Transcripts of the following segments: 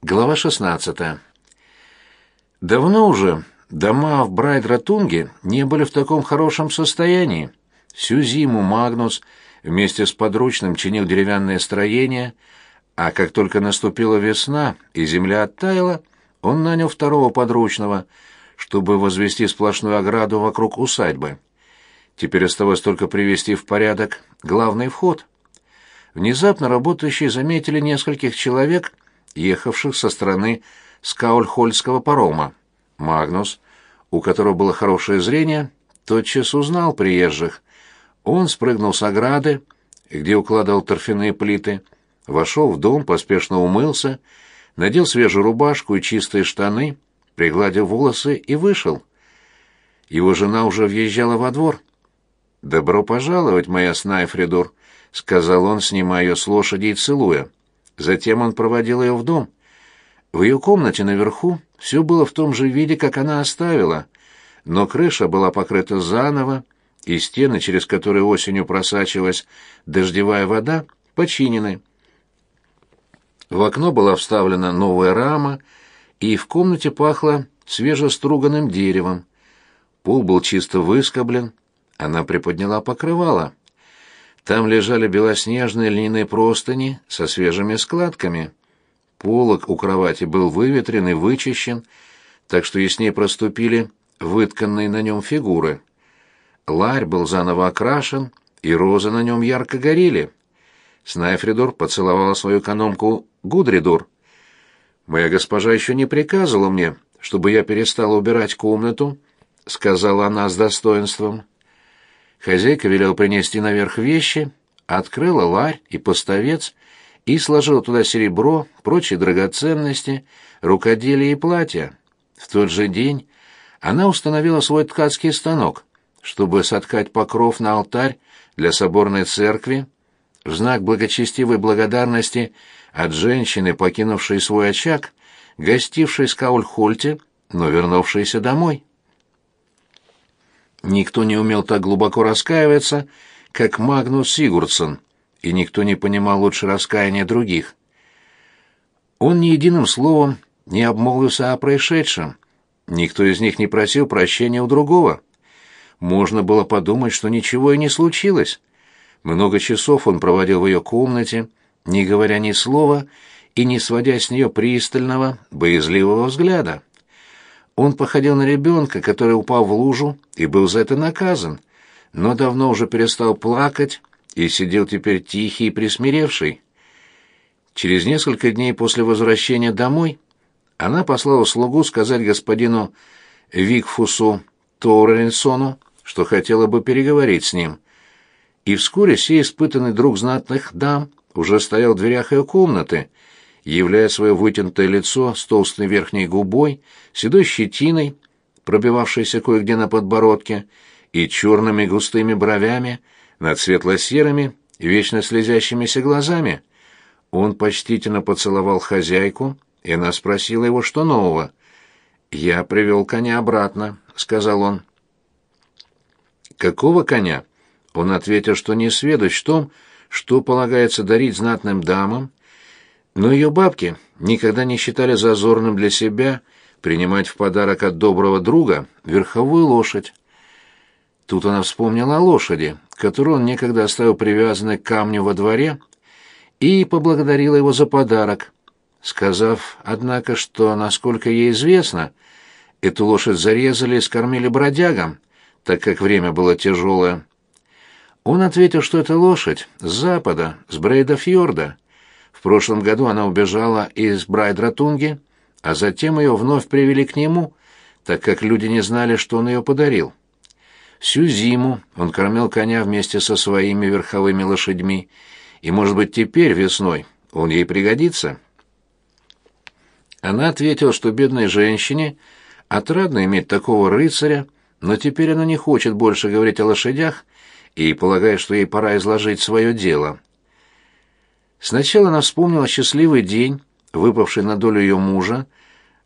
Глава 16. Давно уже дома в Брайт-Ратунге не были в таком хорошем состоянии. Всю зиму Магнус вместе с подручным чинил деревянное строение, а как только наступила весна и земля оттаяла, он нанял второго подручного, чтобы возвести сплошную ограду вокруг усадьбы. Теперь оставалось только привести в порядок главный вход. Внезапно работающие заметили нескольких человек, ехавших со стороны Скаульхольского парома. Магнус, у которого было хорошее зрение, тотчас узнал приезжих. Он спрыгнул с ограды, где укладывал торфяные плиты, вошел в дом, поспешно умылся, надел свежую рубашку и чистые штаны, пригладил волосы и вышел. Его жена уже въезжала во двор. «Добро пожаловать, моя Снайфридор», — сказал он, снимая ее с лошади и целуя. Затем он проводил ее в дом. В ее комнате наверху все было в том же виде, как она оставила, но крыша была покрыта заново, и стены, через которые осенью просачивалась дождевая вода, починены. В окно была вставлена новая рама, и в комнате пахло свежеструганным деревом. Пол был чисто выскоблен, она приподняла покрывало. Там лежали белоснежные льняные простыни со свежими складками. Полок у кровати был выветрен и вычищен, так что яснее проступили вытканные на нем фигуры. Ларь был заново окрашен, и розы на нем ярко горели. Снайфридор поцеловала свою экономку Гудридор. «Моя госпожа еще не приказывала мне, чтобы я перестала убирать комнату», — сказала она с достоинством. Хозяйка велела принести наверх вещи, открыла ларь и поставец и сложила туда серебро, прочие драгоценности, рукоделие и платья. В тот же день она установила свой ткацкий станок, чтобы соткать покров на алтарь для соборной церкви в знак благочестивой благодарности от женщины, покинувшей свой очаг, гостившей в Скаульхольте, но вернувшейся домой. Никто не умел так глубоко раскаиваться, как Магнус Сигурдсон, и никто не понимал лучше раскаяния других. Он ни единым словом не обмолвился о происшедшем. Никто из них не просил прощения у другого. Можно было подумать, что ничего и не случилось. Много часов он проводил в ее комнате, не говоря ни слова и не сводя с нее пристального, боязливого взгляда. Он походил на ребенка, который упал в лужу и был за это наказан, но давно уже перестал плакать и сидел теперь тихий и присмиревший. Через несколько дней после возвращения домой она послала слугу сказать господину Викфусу Тоуренсону, что хотела бы переговорить с ним. И вскоре сей испытанный друг знатных дам уже стоял в дверях ее комнаты — являя свое вытянутое лицо с толстой верхней губой, седой щетиной, пробивавшейся кое-где на подбородке, и черными густыми бровями над светло-серыми, вечно слезящимися глазами. Он почтительно поцеловал хозяйку, и она спросила его, что нового. «Я привел коня обратно», — сказал он. «Какого коня?» Он ответил, что не сведущ в том, что полагается дарить знатным дамам, но ее бабки никогда не считали зазорным для себя принимать в подарок от доброго друга верховую лошадь. Тут она вспомнила о лошади, которую он некогда оставил привязанной к камню во дворе, и поблагодарила его за подарок, сказав, однако, что, насколько ей известно, эту лошадь зарезали и скормили бродягам, так как время было тяжелое. Он ответил, что это лошадь с запада, с Брейда-фьорда, в прошлом году она убежала из Брайдратунги, а затем ее вновь привели к нему, так как люди не знали, что он ее подарил. Всю зиму он кормил коня вместе со своими верховыми лошадьми, и, может быть, теперь, весной, он ей пригодится. Она ответила, что бедной женщине отрадно иметь такого рыцаря, но теперь она не хочет больше говорить о лошадях и полагает, что ей пора изложить свое дело. Сначала она вспомнила счастливый день, выпавший на долю ее мужа,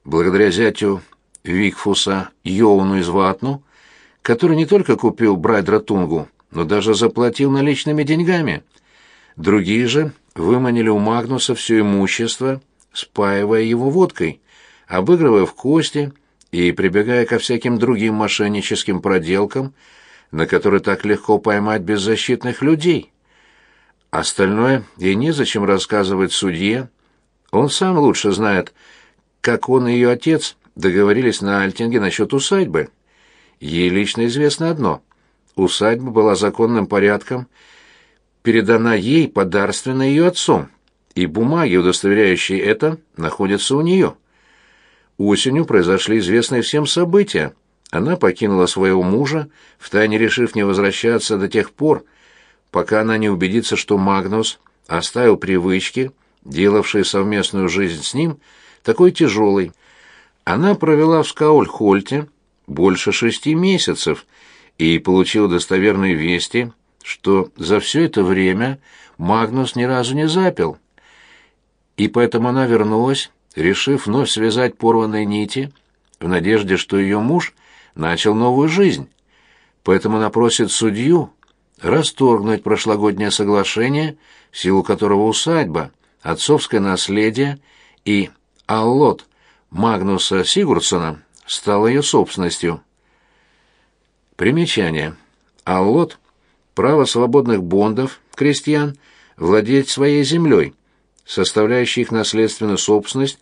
благодаря зятю Викфуса Йоуну из Ватну, который не только купил Брайдратунгу, но даже заплатил наличными деньгами. Другие же выманили у Магнуса все имущество, спаивая его водкой, обыгрывая в кости и прибегая ко всяким другим мошенническим проделкам, на которые так легко поймать беззащитных людей. Остальное ей незачем рассказывать судье. Он сам лучше знает, как он и ее отец договорились на Альтинге насчет усадьбы. Ей лично известно одно. Усадьба была законным порядком передана ей подарственно ее отцом, и бумаги, удостоверяющие это, находятся у нее. Осенью произошли известные всем события. Она покинула своего мужа, втайне решив не возвращаться до тех пор, пока она не убедится, что Магнус оставил привычки, делавшие совместную жизнь с ним, такой тяжелой. Она провела в Скаульхольте больше шести месяцев и получила достоверные вести, что за все это время Магнус ни разу не запил. И поэтому она вернулась, решив вновь связать порванные нити, в надежде, что ее муж начал новую жизнь. Поэтому она просит судью расторгнуть прошлогоднее соглашение, в силу которого усадьба, отцовское наследие и аллот Магнуса Сигурдсона стал ее собственностью. Примечание. Аллот – право свободных бондов, крестьян, владеть своей землей, составляющей их наследственную собственность,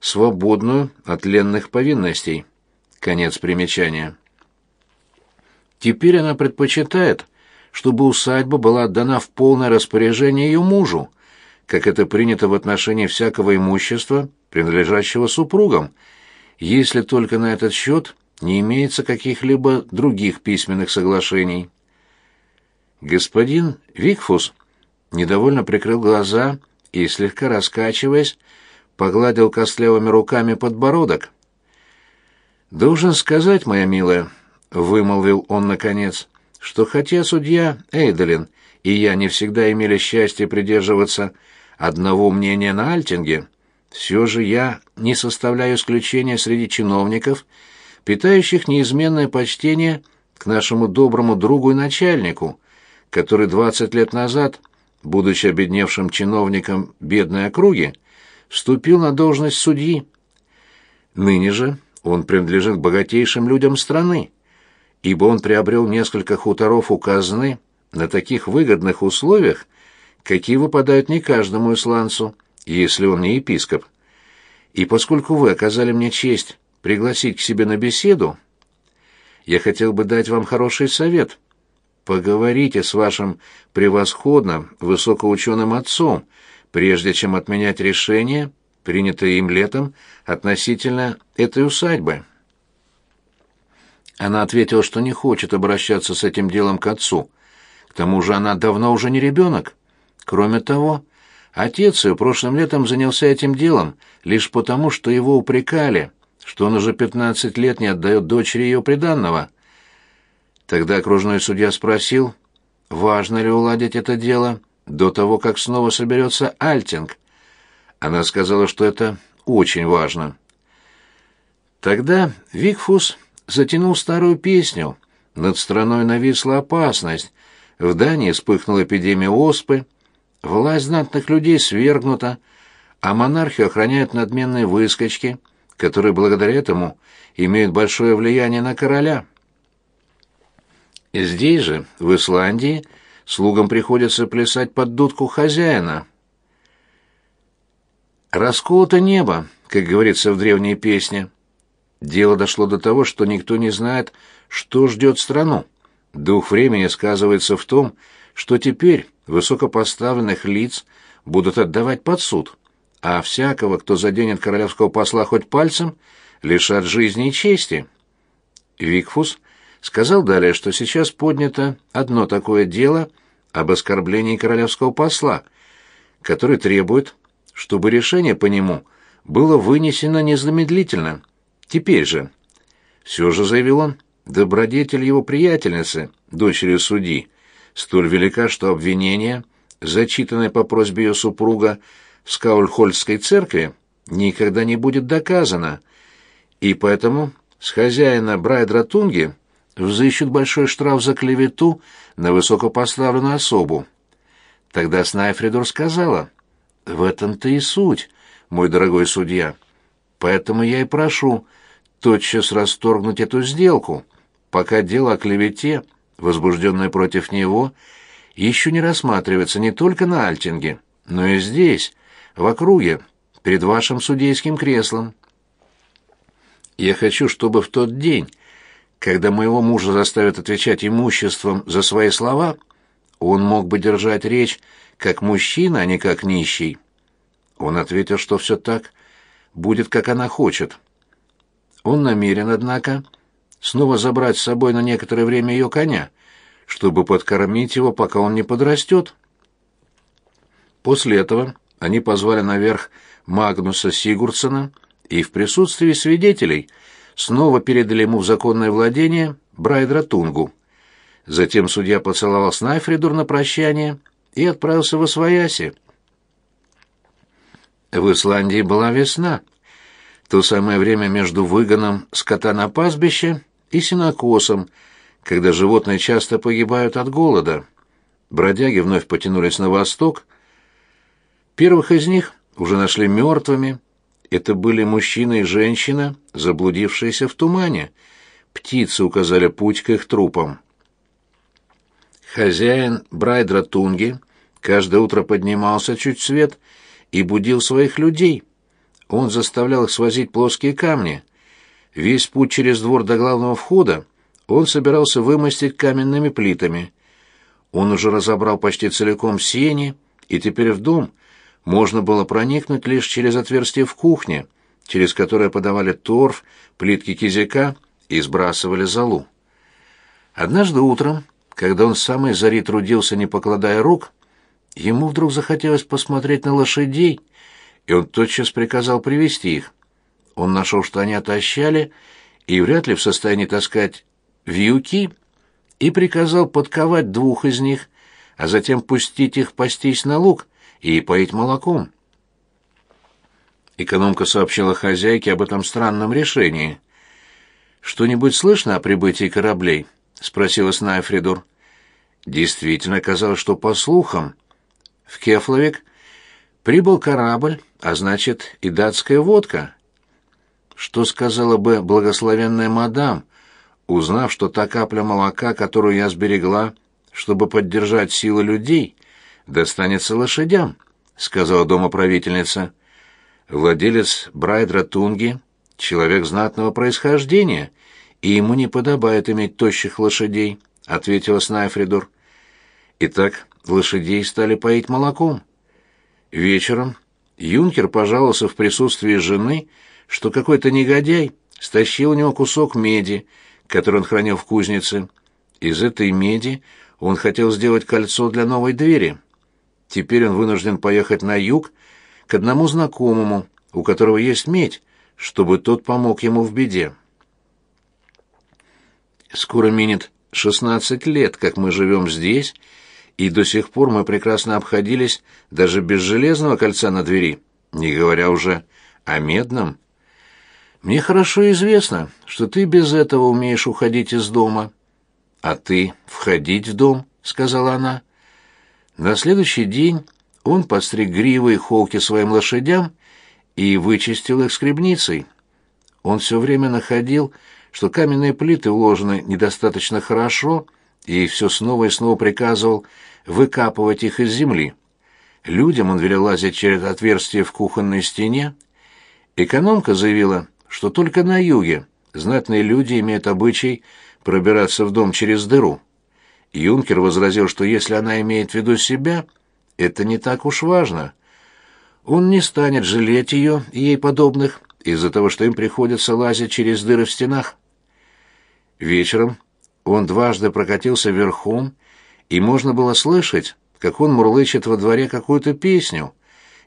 свободную от ленных повинностей. Конец примечания. Теперь она предпочитает, чтобы усадьба была отдана в полное распоряжение ее мужу, как это принято в отношении всякого имущества, принадлежащего супругам, если только на этот счет не имеется каких-либо других письменных соглашений. Господин Викфус недовольно прикрыл глаза и, слегка раскачиваясь, погладил костлявыми руками подбородок. «Должен сказать, моя милая», — вымолвил он наконец, — «что хотя судья Эйделин и я не всегда имели счастье придерживаться одного мнения на Альтинге, все же я не составляю исключения среди чиновников, питающих неизменное почтение к нашему доброму другу и начальнику, который двадцать лет назад будучи обедневшим чиновником бедной округи, вступил на должность судьи. Ныне же он принадлежит к богатейшим людям страны, ибо он приобрел несколько хуторов у казны на таких выгодных условиях, какие выпадают не каждому исландцу, если он не епископ. И поскольку вы оказали мне честь пригласить к себе на беседу, я хотел бы дать вам хороший совет — Поговорите с вашим превосходным высокоученым отцом, прежде чем отменять решение, принятое им летом относительно этой усадьбы. Она ответила, что не хочет обращаться с этим делом к отцу. К тому же она давно уже не ребенок. Кроме того, отец ее прошлым летом занялся этим делом лишь потому, что его упрекали, что он уже пятнадцать лет не отдает дочери ее приданного. Тогда окружной судья спросил, важно ли уладить это дело до того, как снова соберется Альтинг. Она сказала, что это очень важно. Тогда Викфус затянул старую песню. Над страной нависла опасность. В Дании вспыхнула эпидемия оспы. Власть знатных людей свергнута, а монархию охраняют надменные выскочки, которые благодаря этому имеют большое влияние на короля. Здесь же, в Исландии, слугам приходится плясать под дудку хозяина. Расколото небо, как говорится в древней песне. Дело дошло до того, что никто не знает, что ждет страну. Дух времени сказывается в том, что теперь высокопоставленных лиц будут отдавать под суд, а всякого, кто заденет королевского посла хоть пальцем, лишат жизни и чести. Викфус сказал далее, что сейчас поднято одно такое дело об оскорблении королевского посла, который требует, чтобы решение по нему было вынесено незамедлительно. Теперь же. Все же, заявил он, добродетель его приятельницы, дочери судьи, столь велика, что обвинение, зачитанное по просьбе ее супруга в Скаульхольдской церкви, никогда не будет доказано, и поэтому с хозяина Брайдра Тунги взыщут большой штраф за клевету на высокопоставленную особу. Тогда Снайфридор сказала, «В этом-то и суть. мой дорогой судья. Поэтому я и прошу тотчас расторгнуть эту сделку, пока дело о клевете, возбужденное против него, еще не рассматривается не только на Альтинге, но и здесь, в округе, перед вашим судейским креслом. Я хочу, чтобы в тот день, когда моего мужа заставят отвечать имуществом за свои слова, он мог бы держать речь как мужчина, а не как нищий. Он ответил, что все так будет, как она хочет. Он намерен, однако, снова забрать с собой на некоторое время ее коня, чтобы подкормить его, пока он не подрастет. После этого они позвали наверх Магнуса Сигурдсона и в присутствии свидетелей снова передали ему в законное владение Брайдра Тунгу. Затем судья поцеловал Снайфридур на прощание и отправился в Освояси. В Исландии была весна, то самое время между выгоном скота на пастбище и сенокосом, когда животные часто погибают от голода. Бродяги вновь потянулись на восток. Первых из них уже нашли мертвыми. Это были мужчина и женщина, заблудившиеся в тумане. Птицы указали путь к их трупам. Хозяин Брайдра Тунги каждое утро поднимался чуть свет и будил своих людей. Он заставлял их свозить плоские камни. Весь путь через двор до главного входа он собирался вымостить каменными плитами. Он уже разобрал почти целиком сени, и теперь в дом можно было проникнуть лишь через отверстие в кухне, через которое подавали торф, плитки кизяка и сбрасывали золу. Однажды утром когда он с самой зари трудился, не покладая рук, ему вдруг захотелось посмотреть на лошадей, и он тотчас приказал привести их. Он нашел, что они отощали и вряд ли в состоянии таскать вьюки, и приказал подковать двух из них, а затем пустить их пастись на луг и поить молоком. Экономка сообщила хозяйке об этом странном решении. «Что-нибудь слышно о прибытии кораблей?» — спросила Снайфридур. Действительно оказалось, что по слухам в Кефловик прибыл корабль, а значит и датская водка. Что сказала бы благословенная мадам, узнав, что та капля молока, которую я сберегла, чтобы поддержать силы людей, достанется лошадям, сказала домоправительница. Владелец Брайдра Тунги — человек знатного происхождения, и ему не подобает иметь тощих лошадей, — ответила Снайфридор. Итак, лошадей стали поить молоком. Вечером юнкер пожаловался в присутствии жены, что какой-то негодяй стащил у него кусок меди, который он хранил в кузнице. Из этой меди он хотел сделать кольцо для новой двери. Теперь он вынужден поехать на юг к одному знакомому, у которого есть медь, чтобы тот помог ему в беде. Скоро минет шестнадцать лет, как мы живем здесь, и до сих пор мы прекрасно обходились даже без железного кольца на двери, не говоря уже о медном. Мне хорошо известно, что ты без этого умеешь уходить из дома. А ты входить в дом, сказала она. На следующий день он постриг гривы и холки своим лошадям и вычистил их скребницей. Он все время находил, что каменные плиты уложены недостаточно хорошо, и все снова и снова приказывал выкапывать их из земли. Людям он велел лазить через отверстие в кухонной стене. Экономка заявила, что только на юге знатные люди имеют обычай пробираться в дом через дыру. Юнкер возразил, что если она имеет в виду себя, это не так уж важно. Он не станет жалеть ее и ей подобных из-за того, что им приходится лазить через дыры в стенах. Вечером он дважды прокатился верхом, и можно было слышать, как он мурлычет во дворе какую-то песню.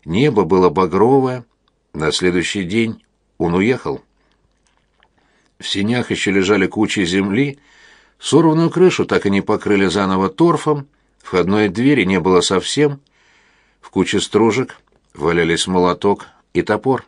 Небо было багровое. На следующий день он уехал. В сенях еще лежали кучи земли, сорванную крышу так и не покрыли заново торфом, входной двери не было совсем. В куче стружек валялись молоток и топор.